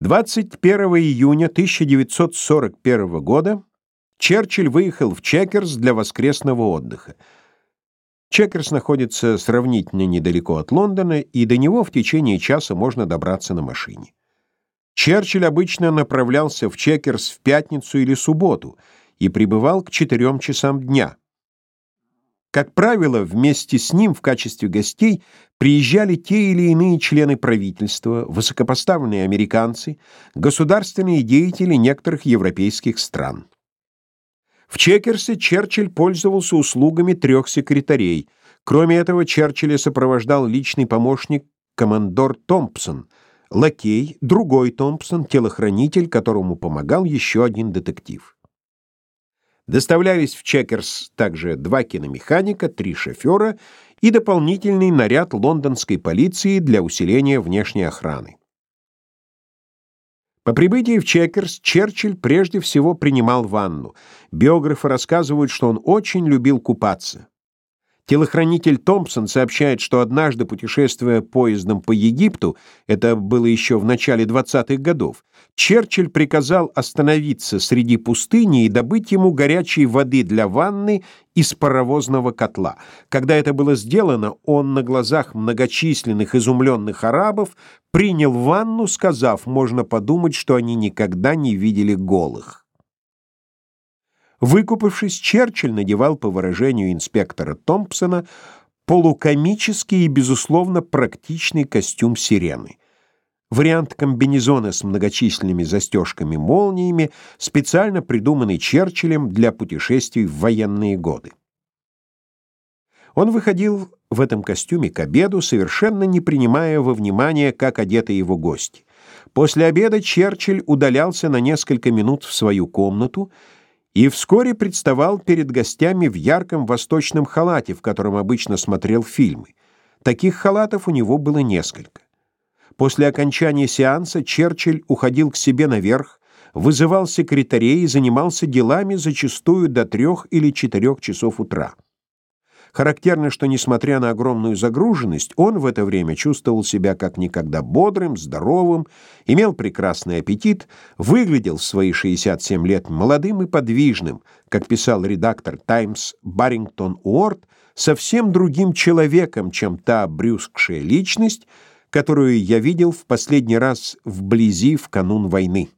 21 июня 1941 года Черчилль выехал в Чекерс для воскресного отдыха. Чекерс находится сравнительно недалеко от Лондона, и до него в течение часа можно добраться на машине. Черчилль обычно направлялся в Чекерс в пятницу или субботу и прибывал к четырем часам дня. Как правило, вместе с ним в качестве гостей приезжали те или иные члены правительства, высокопоставленные американцы, государственные деятели некоторых европейских стран. В Чекерсе Черчилль пользовался услугами трех секретарей. Кроме этого, Черчилля сопровождал личный помощник командор Томпсон, лакей, другой Томпсон, телохранитель, которому помогал еще один детектив. Доставлялись в Чекерс также два киномеханика, три шофера и дополнительный наряд лондонской полиции для усиления внешней охраны. По прибытии в Чекерс Черчилль прежде всего принимал ванну. Биографы рассказывают, что он очень любил купаться. Телохранитель Томпсон сообщает, что однажды, путешествуя поездом по Египту, это было еще в начале 20-х годов, Черчилль приказал остановиться среди пустыни и добыть ему горячей воды для ванны из паровозного котла. Когда это было сделано, он на глазах многочисленных изумленных арабов принял ванну, сказав, можно подумать, что они никогда не видели голых. Выкупавшись, Черчилль надевал, по выражению инспектора Томпсона, полукомический и, безусловно, практичный костюм сирены. Вариант комбинезона с многочисленными застежками-молниями, специально придуманный Черчиллем для путешествий в военные годы. Он выходил в этом костюме к обеду, совершенно не принимая во внимание, как одеты его гости. После обеда Черчилль удалялся на несколько минут в свою комнату и вскоре представал перед гостями в ярком восточном халате, в котором обычно смотрел фильмы. Таких халатов у него было несколько. После окончания сеанса Черчилль уходил к себе наверх, вызывал секретарей и занимался делами зачастую до трех или четырех часов утра. Характерно, что, несмотря на огромную загруженность, он в это время чувствовал себя как никогда бодрым, здоровым, имел прекрасный аппетит, выглядел в свои 67 лет молодым и подвижным, как писал редактор «Таймс» Баррингтон Уорд, совсем другим человеком, чем та брюскшая личность, которую я видел в последний раз вблизи в канун войны.